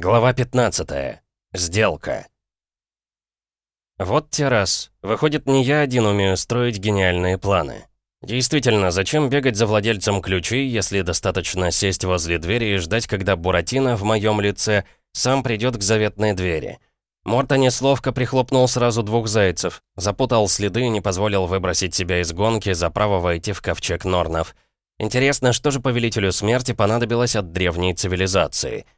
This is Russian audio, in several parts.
Глава 15. Сделка. Вот те раз. Выходит, не я один умею строить гениальные планы. Действительно, зачем бегать за владельцем ключей, если достаточно сесть возле двери и ждать, когда Буратино в моем лице сам придет к заветной двери? Мортонис ловко прихлопнул сразу двух зайцев, запутал следы и не позволил выбросить себя из гонки за право войти в ковчег Норнов. Интересно, что же Повелителю Смерти понадобилось от древней цивилизации —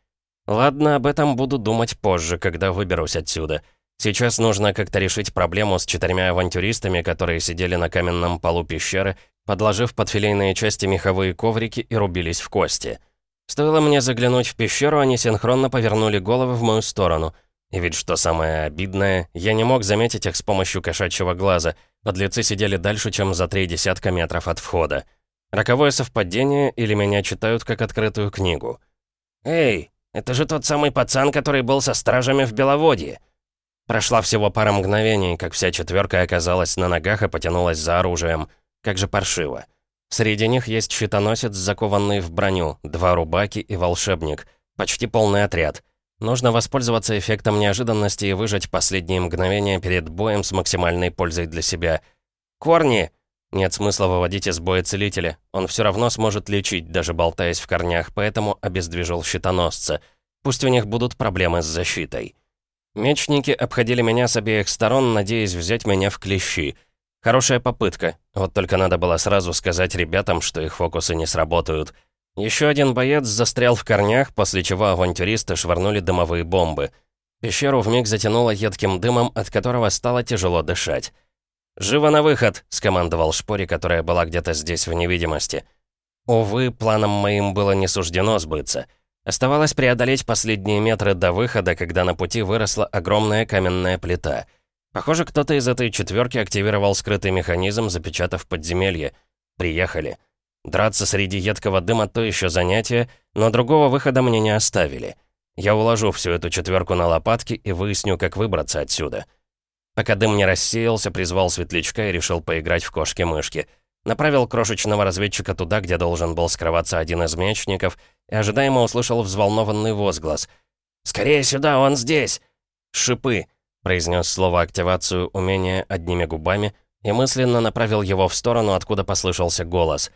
Ладно, об этом буду думать позже, когда выберусь отсюда. Сейчас нужно как-то решить проблему с четырьмя авантюристами, которые сидели на каменном полу пещеры, подложив под филейные части меховые коврики и рубились в кости. Стоило мне заглянуть в пещеру, они синхронно повернули головы в мою сторону. И ведь что самое обидное, я не мог заметить их с помощью кошачьего глаза. Подлецы сидели дальше, чем за три десятка метров от входа. Роковое совпадение или меня читают как открытую книгу. «Эй, это же тот самый пацан, который был со стражами в Беловодье. Прошла всего пара мгновений, как вся четверка оказалась на ногах и потянулась за оружием. Как же паршиво. Среди них есть щитоносец, закованный в броню, два рубаки и волшебник. Почти полный отряд. Нужно воспользоваться эффектом неожиданности и выжать последние мгновения перед боем с максимальной пользой для себя. «Корни!» Нет смысла выводить из боя целителя. Он все равно сможет лечить, даже болтаясь в корнях, поэтому обездвижил щитоносца. Пусть у них будут проблемы с защитой. Мечники обходили меня с обеих сторон, надеясь взять меня в клещи. Хорошая попытка. Вот только надо было сразу сказать ребятам, что их фокусы не сработают. Еще один боец застрял в корнях, после чего авантюристы швырнули дымовые бомбы. Пещеру вмиг затянуло едким дымом, от которого стало тяжело дышать. «Живо на выход!» — скомандовал Шпори, которая была где-то здесь в невидимости. Увы, планом моим было не суждено сбыться. Оставалось преодолеть последние метры до выхода, когда на пути выросла огромная каменная плита. Похоже, кто-то из этой четверки активировал скрытый механизм, запечатав подземелье. Приехали. Драться среди едкого дыма — то еще занятие, но другого выхода мне не оставили. Я уложу всю эту четверку на лопатки и выясню, как выбраться отсюда. Пока дым не рассеялся, призвал светлячка и решил поиграть в кошки-мышки. Направил крошечного разведчика туда, где должен был скрываться один из мечников, и ожидаемо услышал взволнованный возглас. «Скорее сюда, он здесь!» «Шипы!» — произнес слово активацию умения одними губами и мысленно направил его в сторону, откуда послышался голос.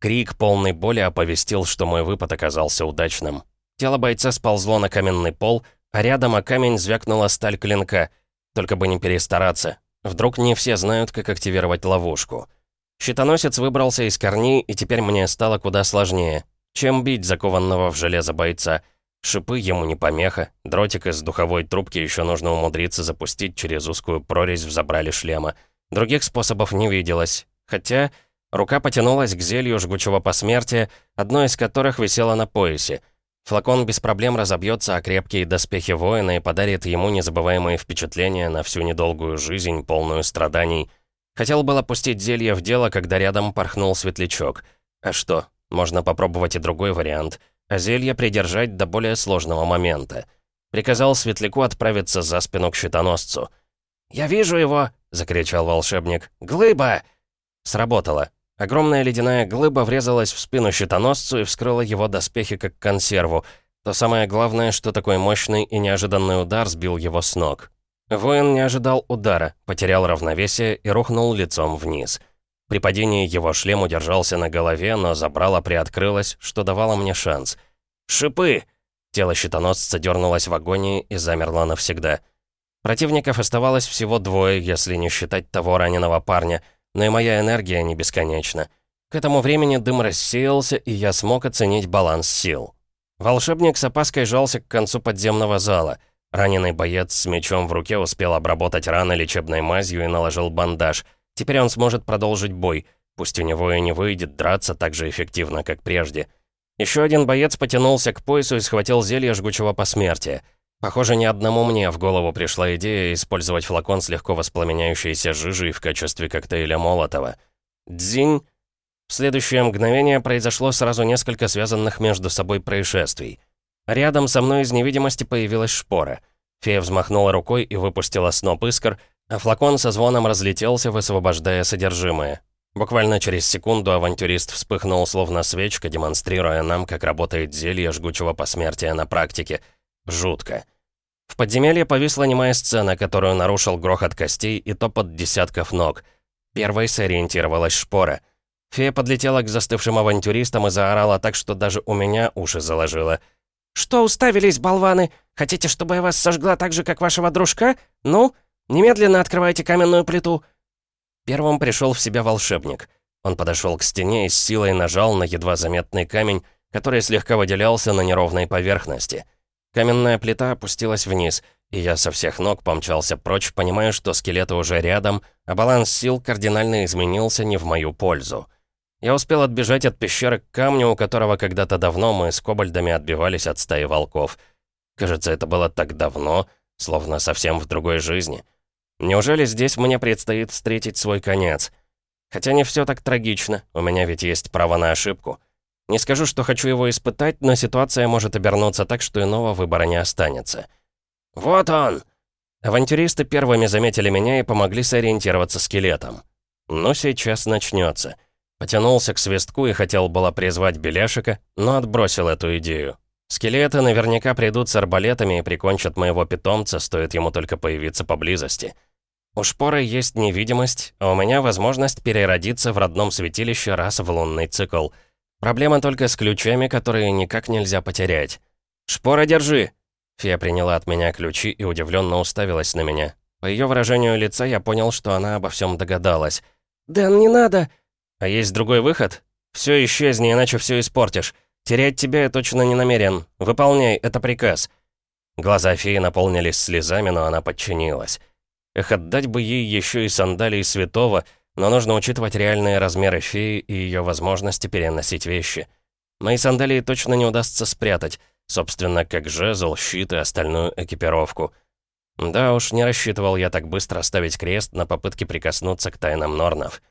Крик полной боли оповестил, что мой выпад оказался удачным. Тело бойца сползло на каменный пол, а рядом о камень звякнула сталь клинка — только бы не перестараться. Вдруг не все знают, как активировать ловушку. Щитоносец выбрался из корней, и теперь мне стало куда сложнее. Чем бить закованного в железо бойца? Шипы ему не помеха. Дротик из духовой трубки еще нужно умудриться запустить через узкую прорезь в забрали шлема. Других способов не виделось. Хотя рука потянулась к зелью жгучего посмертия, одно из которых висело на поясе — Флакон без проблем разобьется о крепкие доспехи воина и подарит ему незабываемые впечатления на всю недолгую жизнь, полную страданий. Хотел было пустить зелье в дело, когда рядом порхнул светлячок. А что, можно попробовать и другой вариант. А зелье придержать до более сложного момента. Приказал светляку отправиться за спину к щитоносцу. «Я вижу его!» — закричал волшебник. «Глыба!» Сработало. Огромная ледяная глыба врезалась в спину щитоносцу и вскрыла его доспехи как консерву. То самое главное, что такой мощный и неожиданный удар сбил его с ног. Воин не ожидал удара, потерял равновесие и рухнул лицом вниз. При падении его шлем удержался на голове, но забрало приоткрылось, что давало мне шанс. «Шипы!» Тело щитоносца дернулось в агонии и замерло навсегда. Противников оставалось всего двое, если не считать того раненого парня — но и моя энергия не бесконечна. К этому времени дым рассеялся, и я смог оценить баланс сил. Волшебник с опаской жался к концу подземного зала. Раненый боец с мечом в руке успел обработать раны лечебной мазью и наложил бандаж. Теперь он сможет продолжить бой. Пусть у него и не выйдет драться так же эффективно, как прежде. Еще один боец потянулся к поясу и схватил зелье жгучего посмертия. Похоже, ни одному мне в голову пришла идея использовать флакон с легко воспламеняющейся жижей в качестве коктейля Молотова. Дзинь! В следующее мгновение произошло сразу несколько связанных между собой происшествий. Рядом со мной из невидимости появилась шпора. Фея взмахнула рукой и выпустила сноп искр, а флакон со звоном разлетелся, высвобождая содержимое. Буквально через секунду авантюрист вспыхнул словно свечка, демонстрируя нам, как работает зелье жгучего посмертия на практике — жутко. В подземелье повисла немая сцена, которую нарушил грохот костей и топот десятков ног. Первой сориентировалась шпора. Фея подлетела к застывшим авантюристам и заорала так, что даже у меня уши заложило. «Что уставились, болваны? Хотите, чтобы я вас сожгла так же, как вашего дружка? Ну, немедленно открывайте каменную плиту!» Первым пришел в себя волшебник. Он подошел к стене и с силой нажал на едва заметный камень, который слегка выделялся на неровной поверхности. Каменная плита опустилась вниз, и я со всех ног помчался прочь, понимая, что скелеты уже рядом, а баланс сил кардинально изменился не в мою пользу. Я успел отбежать от пещеры к камню, у которого когда-то давно мы с кобальдами отбивались от стаи волков. Кажется, это было так давно, словно совсем в другой жизни. Неужели здесь мне предстоит встретить свой конец? Хотя не все так трагично, у меня ведь есть право на ошибку. Не скажу, что хочу его испытать, но ситуация может обернуться так, что иного выбора не останется. «Вот он!» Авантюристы первыми заметили меня и помогли сориентироваться скелетом. Ну, сейчас начнется. Потянулся к свистку и хотел было призвать Беляшика, но отбросил эту идею. Скелеты наверняка придут с арбалетами и прикончат моего питомца, стоит ему только появиться поблизости. У шпоры есть невидимость, а у меня возможность переродиться в родном святилище раз в лунный цикл — Проблема только с ключами, которые никак нельзя потерять. «Шпора, держи!» Фия приняла от меня ключи и удивленно уставилась на меня. По ее выражению лица я понял, что она обо всем догадалась. «Дэн, не надо!» «А есть другой выход?» «Все исчезни, иначе все испортишь. Терять тебя я точно не намерен. Выполняй, это приказ». Глаза феи наполнились слезами, но она подчинилась. Эх, отдать бы ей еще и сандалии святого, но нужно учитывать реальные размеры феи и ее возможности переносить вещи. Мои сандалии точно не удастся спрятать, собственно, как жезл, щит и остальную экипировку. Да уж, не рассчитывал я так быстро ставить крест на попытке прикоснуться к тайнам Норнов.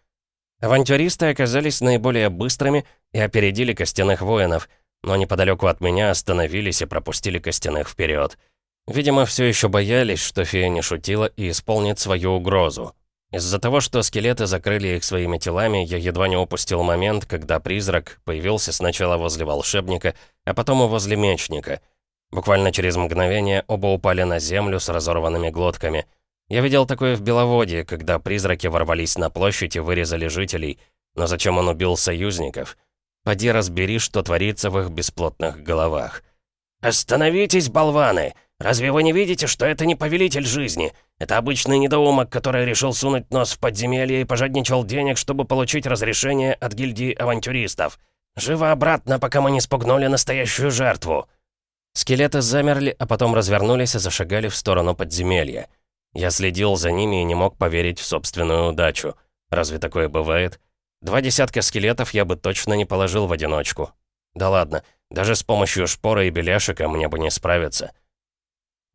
Авантюристы оказались наиболее быстрыми и опередили костяных воинов, но неподалеку от меня остановились и пропустили костяных вперед. Видимо, все еще боялись, что фея не шутила и исполнит свою угрозу. Из-за того, что скелеты закрыли их своими телами, я едва не упустил момент, когда призрак появился сначала возле волшебника, а потом и возле мечника. Буквально через мгновение оба упали на землю с разорванными глотками. Я видел такое в Беловодье, когда призраки ворвались на площадь и вырезали жителей. Но зачем он убил союзников? Поди разбери, что творится в их бесплотных головах. «Остановитесь, болваны! Разве вы не видите, что это не повелитель жизни? Это обычный недоумок, который решил сунуть нос в подземелье и пожадничал денег, чтобы получить разрешение от гильдии авантюристов. Живо обратно, пока мы не спугнули настоящую жертву!» Скелеты замерли, а потом развернулись и зашагали в сторону подземелья. Я следил за ними и не мог поверить в собственную удачу. Разве такое бывает? Два десятка скелетов я бы точно не положил в одиночку. Да ладно, даже с помощью шпоры и беляшика мне бы не справиться.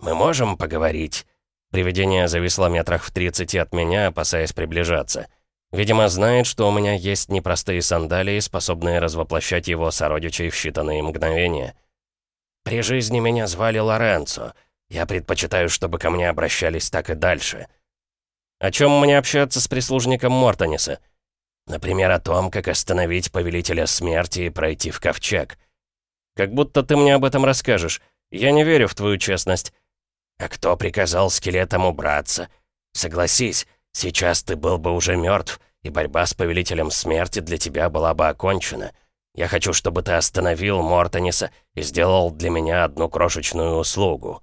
«Мы можем поговорить?» Привидение зависло метрах в 30 от меня, опасаясь приближаться. Видимо, знает, что у меня есть непростые сандалии, способные развоплощать его сородичей в считанные мгновения. «При жизни меня звали Лоренцо. Я предпочитаю, чтобы ко мне обращались так и дальше». «О чем мне общаться с прислужником Мортониса?» «Например, о том, как остановить Повелителя Смерти и пройти в Ковчег». «Как будто ты мне об этом расскажешь. Я не верю в твою честность». «А кто приказал скелетам убраться? Согласись, сейчас ты был бы уже мертв, и борьба с Повелителем Смерти для тебя была бы окончена. Я хочу, чтобы ты остановил Мортониса и сделал для меня одну крошечную услугу».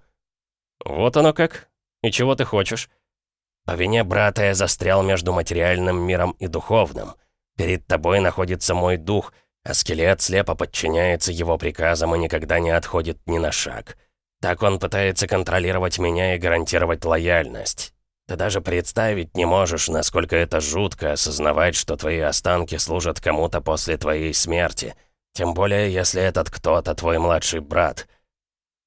«Вот оно как. И чего ты хочешь?» «По вине брата я застрял между материальным миром и духовным. Перед тобой находится мой дух, а скелет слепо подчиняется его приказам и никогда не отходит ни на шаг». Так он пытается контролировать меня и гарантировать лояльность. Ты даже представить не можешь, насколько это жутко осознавать, что твои останки служат кому-то после твоей смерти. Тем более, если этот кто-то твой младший брат.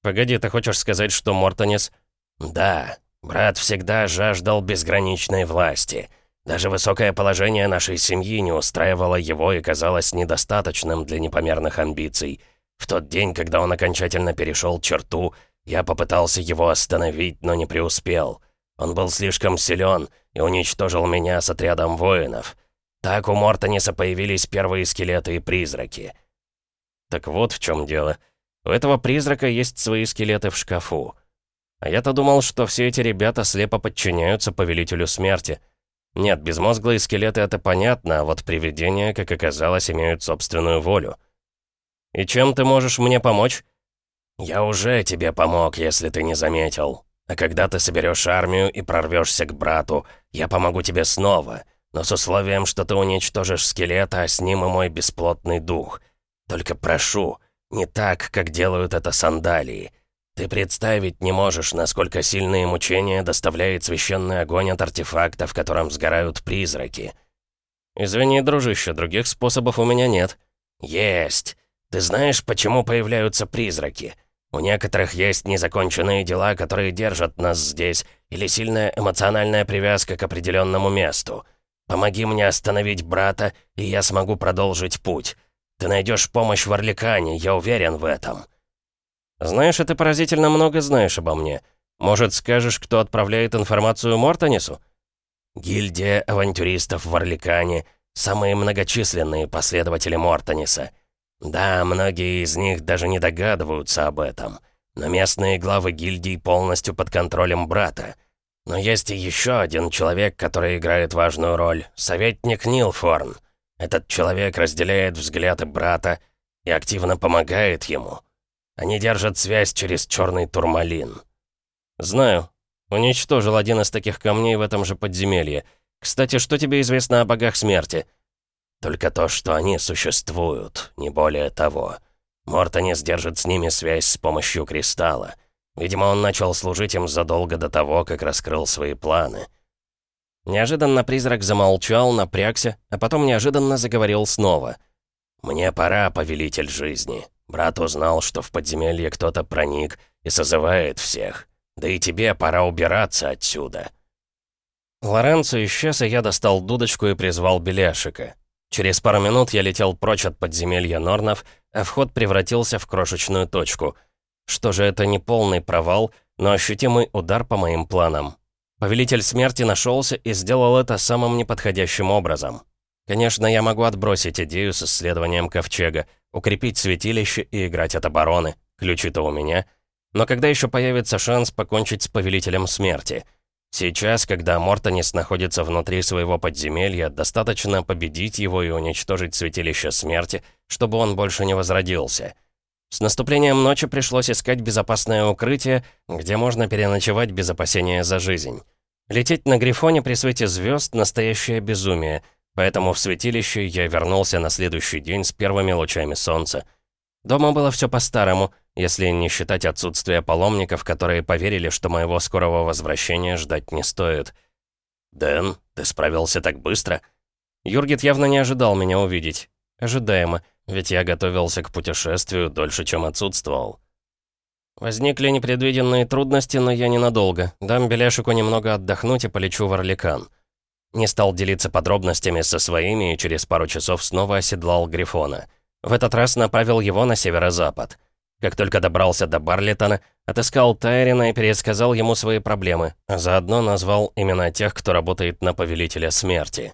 Погоди, ты хочешь сказать, что Мортонис... Да, брат всегда жаждал безграничной власти. Даже высокое положение нашей семьи не устраивало его и казалось недостаточным для непомерных амбиций. В тот день, когда он окончательно перешел черту, я попытался его остановить, но не преуспел. Он был слишком силен и уничтожил меня с отрядом воинов. Так у Мортониса появились первые скелеты и призраки. Так вот в чем дело. У этого призрака есть свои скелеты в шкафу. А я-то думал, что все эти ребята слепо подчиняются повелителю смерти. Нет, безмозглые скелеты — это понятно, а вот привидения, как оказалось, имеют собственную волю. «И чем ты можешь мне помочь?» «Я уже тебе помог, если ты не заметил. А когда ты соберешь армию и прорвешься к брату, я помогу тебе снова, но с условием, что ты уничтожишь скелета, а с ним и мой бесплотный дух. Только прошу, не так, как делают это сандалии. Ты представить не можешь, насколько сильные мучения доставляет священный огонь от артефакта, в котором сгорают призраки. Извини, дружище, других способов у меня нет. Есть. Ты знаешь, почему появляются призраки? У некоторых есть незаконченные дела, которые держат нас здесь, или сильная эмоциональная привязка к определенному месту. Помоги мне остановить брата, и я смогу продолжить путь. Ты найдешь помощь в Орликане, я уверен в этом». «Знаешь, ты поразительно много знаешь обо мне. Может, скажешь, кто отправляет информацию Мортонису?» «Гильдия авантюристов в Орликане — самые многочисленные последователи Мортониса. Да, многие из них даже не догадываются об этом. Но местные главы гильдии полностью под контролем брата. Но есть и еще один человек, который играет важную роль — советник Нилфорн. Этот человек разделяет взгляды брата и активно помогает ему. Они держат связь через черный турмалин. «Знаю. Уничтожил один из таких камней в этом же подземелье. Кстати, что тебе известно о богах смерти?» Только то, что они существуют, не более того. Мортонис держит с ними связь с помощью кристалла. Видимо, он начал служить им задолго до того, как раскрыл свои планы. Неожиданно призрак замолчал, напрягся, а потом неожиданно заговорил снова. «Мне пора, повелитель жизни. Брат узнал, что в подземелье кто-то проник и созывает всех. Да и тебе пора убираться отсюда». Лоренцо исчез, и я достал дудочку и призвал Беляшика. Через пару минут я летел прочь от подземелья Норнов, а вход превратился в крошечную точку. Что же это не полный провал, но ощутимый удар по моим планам. Повелитель смерти нашелся и сделал это самым неподходящим образом. Конечно, я могу отбросить идею с исследованием ковчега, укрепить святилище и играть от обороны. Ключи-то у меня. Но когда еще появится шанс покончить с повелителем смерти — Сейчас, когда Мортонис находится внутри своего подземелья, достаточно победить его и уничтожить Святилище Смерти, чтобы он больше не возродился. С наступлением ночи пришлось искать безопасное укрытие, где можно переночевать без опасения за жизнь. Лететь на Грифоне при свете звезд — настоящее безумие, поэтому в святилище я вернулся на следующий день с первыми лучами солнца. Дома было все по-старому, если не считать отсутствие паломников, которые поверили, что моего скорого возвращения ждать не стоит. «Дэн, ты справился так быстро?» Юргит явно не ожидал меня увидеть. Ожидаемо, ведь я готовился к путешествию дольше, чем отсутствовал. Возникли непредвиденные трудности, но я ненадолго. Дам Беляшику немного отдохнуть и полечу в Орликан. Не стал делиться подробностями со своими и через пару часов снова оседлал Грифона. В этот раз направил его на северо-запад. Как только добрался до Барлитона, отыскал Тайрина и пересказал ему свои проблемы, а заодно назвал имена тех, кто работает на Повелителя Смерти.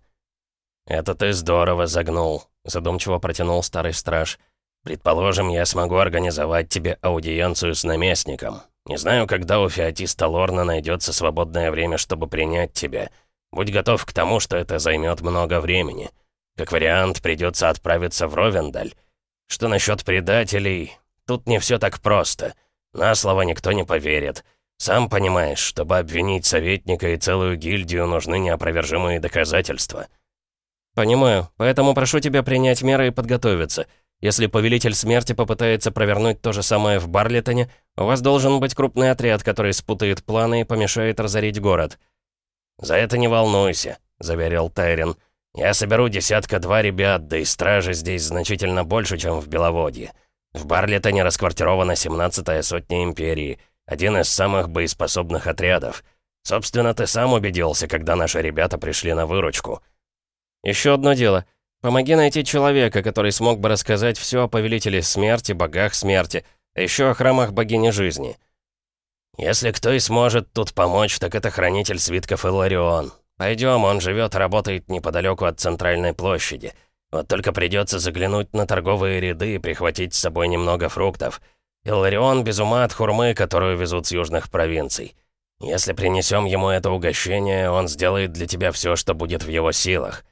«Это ты здорово загнул», — задумчиво протянул старый страж. «Предположим, я смогу организовать тебе аудиенцию с наместником. Не знаю, когда у Феотиста Лорна найдется свободное время, чтобы принять тебя. Будь готов к тому, что это займет много времени. Как вариант, придется отправиться в Ровендаль. Что насчет предателей? Тут не все так просто. На слово никто не поверит. Сам понимаешь, чтобы обвинить советника и целую гильдию, нужны неопровержимые доказательства. Понимаю, поэтому прошу тебя принять меры и подготовиться. Если Повелитель Смерти попытается провернуть то же самое в Барлитоне, у вас должен быть крупный отряд, который спутает планы и помешает разорить город. «За это не волнуйся», — заверил Тайрин. «Я соберу десятка-два ребят, да и стражи здесь значительно больше, чем в Беловодье. В Барлетоне расквартирована 17-я сотня Империи, один из самых боеспособных отрядов. Собственно, ты сам убедился, когда наши ребята пришли на выручку. Еще одно дело. Помоги найти человека, который смог бы рассказать все о Повелителе Смерти, богах смерти, а еще о храмах богини жизни. Если кто и сможет тут помочь, так это хранитель свитков Иларион. Пойдем, он живет работает неподалеку от центральной площади. Вот только придется заглянуть на торговые ряды и прихватить с собой немного фруктов. Илларион без ума от хурмы, которую везут с южных провинций. Если принесем ему это угощение, он сделает для тебя все, что будет в его силах».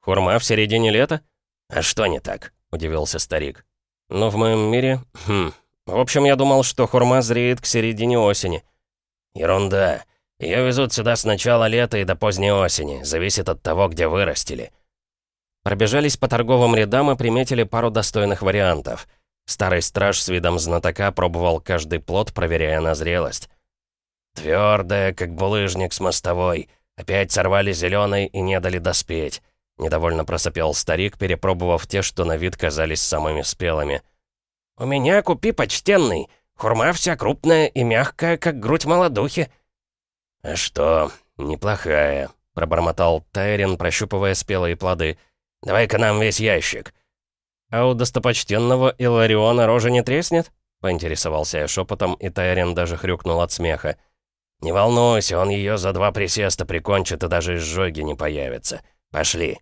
«Хурма в середине лета? А что не так?» — удивился старик. «Ну, в моем мире... Хм... В общем, я думал, что хурма зреет к середине осени». «Ерунда. Ее везут сюда с начала лета и до поздней осени. Зависит от того, где вырастили». Пробежались по торговым рядам и приметили пару достойных вариантов. Старый страж с видом знатока пробовал каждый плод, проверяя на зрелость. Твердая, как булыжник с мостовой. Опять сорвали зеленый и не дали доспеть. Недовольно просопел старик, перепробовав те, что на вид казались самыми спелыми. «У меня купи, почтенный. Хурма вся крупная и мягкая, как грудь молодухи». «А что, неплохая», — пробормотал Тайрин, прощупывая спелые плоды. «Давай-ка нам весь ящик». «А у достопочтенного Илариона рожа не треснет?» — поинтересовался я шепотом, и Тайрин даже хрюкнул от смеха. «Не волнуйся, он ее за два присеста прикончит и даже изжоги не появится. Пошли».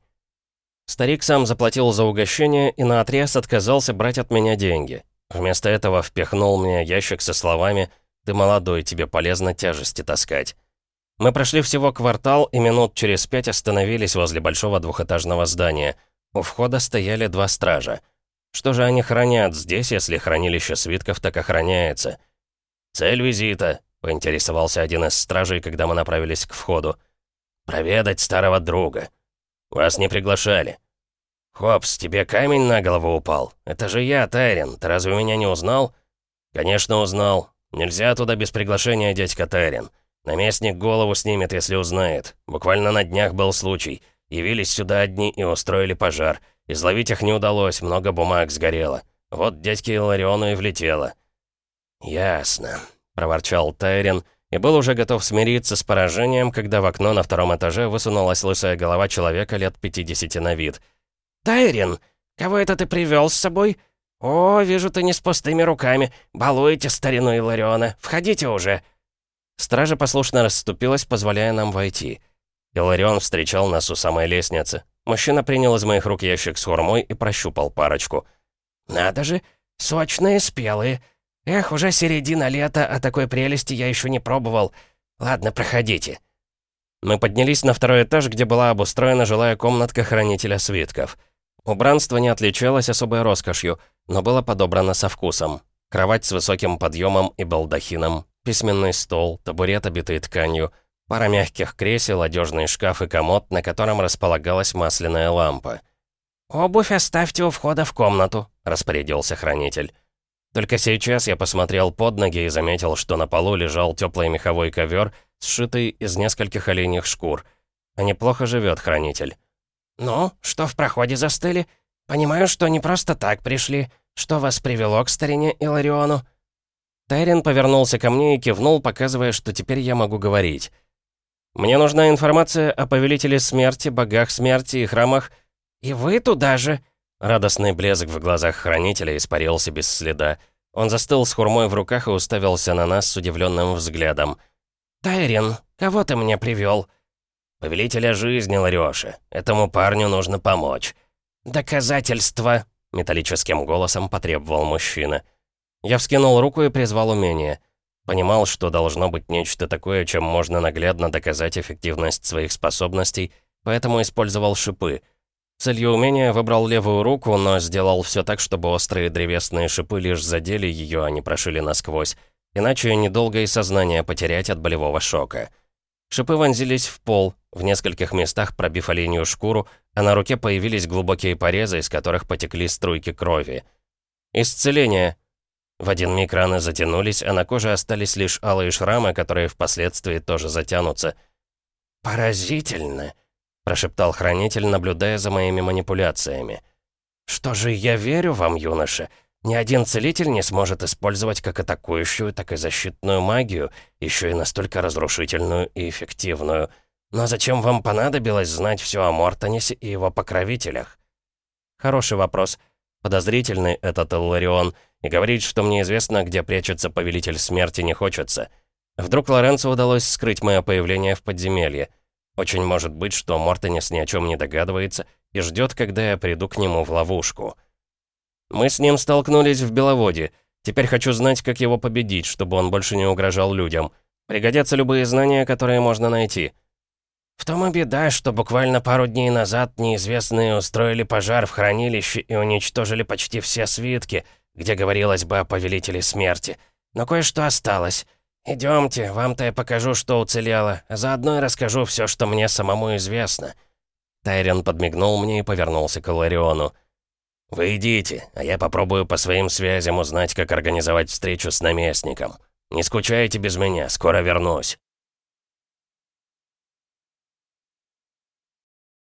Старик сам заплатил за угощение и наотрез отказался брать от меня деньги. Вместо этого впихнул мне ящик со словами «Ты молодой, тебе полезно тяжести таскать». Мы прошли всего квартал и минут через пять остановились возле большого двухэтажного здания. У входа стояли два стража. Что же они хранят здесь, если хранилище свитков так охраняется? «Цель визита», — поинтересовался один из стражей, когда мы направились к входу. «Проведать старого друга». «Вас не приглашали». «Хопс, тебе камень на голову упал? Это же я, Тайрин. Ты разве меня не узнал?» «Конечно узнал. Нельзя туда без приглашения, дядька Тайрин. Наместник голову снимет, если узнает. Буквально на днях был случай. Явились сюда одни и устроили пожар. Изловить их не удалось, много бумаг сгорело. Вот дядьке Илариону и влетело». «Ясно», — проворчал Тайрин, — и был уже готов смириться с поражением, когда в окно на втором этаже высунулась лысая голова человека лет 50 на вид. «Тайрин, кого это ты привел с собой? О, вижу, ты не с пустыми руками. Балуете старину Илариона. Входите уже!» Стража послушно расступилась, позволяя нам войти. Иларион встречал нас у самой лестницы. Мужчина принял из моих рук ящик с хурмой и прощупал парочку. «Надо же, сочные, спелые. Эх, уже середина лета, а такой прелести я еще не пробовал. Ладно, проходите». Мы поднялись на второй этаж, где была обустроена жилая комнатка хранителя свитков. Убранство не отличалось особой роскошью, но было подобрано со вкусом. Кровать с высоким подъемом и балдахином, письменный стол, табурет, обитый тканью, пара мягких кресел, одежный шкаф и комод, на котором располагалась масляная лампа. «Обувь оставьте у входа в комнату», — распорядился хранитель. Только сейчас я посмотрел под ноги и заметил, что на полу лежал теплый меховой ковер, сшитый из нескольких оленьих шкур. А неплохо живет хранитель. «Ну, что в проходе застыли? Понимаю, что не просто так пришли. Что вас привело к старине Илариону?» Тайрин повернулся ко мне и кивнул, показывая, что теперь я могу говорить. «Мне нужна информация о Повелителе Смерти, Богах Смерти и Храмах. И вы туда же?» Радостный блеск в глазах хранителя испарился без следа. Он застыл с хурмой в руках и уставился на нас с удивленным взглядом. «Тайрин, кого ты мне привел? «Повелителя жизни, Ларёша. Этому парню нужно помочь». «Доказательства!» — металлическим голосом потребовал мужчина. Я вскинул руку и призвал умение. Понимал, что должно быть нечто такое, чем можно наглядно доказать эффективность своих способностей, поэтому использовал шипы — Целью умения выбрал левую руку, но сделал все так, чтобы острые древесные шипы лишь задели ее, а не прошили насквозь. Иначе недолго и сознание потерять от болевого шока. Шипы вонзились в пол, в нескольких местах пробив оленью шкуру, а на руке появились глубокие порезы, из которых потекли струйки крови. Исцеление. В один миг раны затянулись, а на коже остались лишь алые шрамы, которые впоследствии тоже затянутся. «Поразительно!» прошептал хранитель, наблюдая за моими манипуляциями. «Что же я верю вам, юноша? Ни один целитель не сможет использовать как атакующую, так и защитную магию, еще и настолько разрушительную и эффективную. Но зачем вам понадобилось знать все о Мортонесе и его покровителях?» «Хороший вопрос. Подозрительный этот Илларион, и говорить, что мне известно, где прячется Повелитель Смерти, не хочется. Вдруг Лоренцо удалось скрыть мое появление в подземелье. Очень может быть, что Мортенес ни о чем не догадывается и ждет, когда я приду к нему в ловушку. Мы с ним столкнулись в Беловоде. Теперь хочу знать, как его победить, чтобы он больше не угрожал людям. Пригодятся любые знания, которые можно найти». «В том и беда, что буквально пару дней назад неизвестные устроили пожар в хранилище и уничтожили почти все свитки, где говорилось бы о Повелителе Смерти. Но кое-что осталось. Идемте, вам-то я покажу, что уцелело, а заодно и расскажу все, что мне самому известно». Тайрен подмигнул мне и повернулся к Илариону. «Вы идите, а я попробую по своим связям узнать, как организовать встречу с наместником. Не скучайте без меня, скоро вернусь».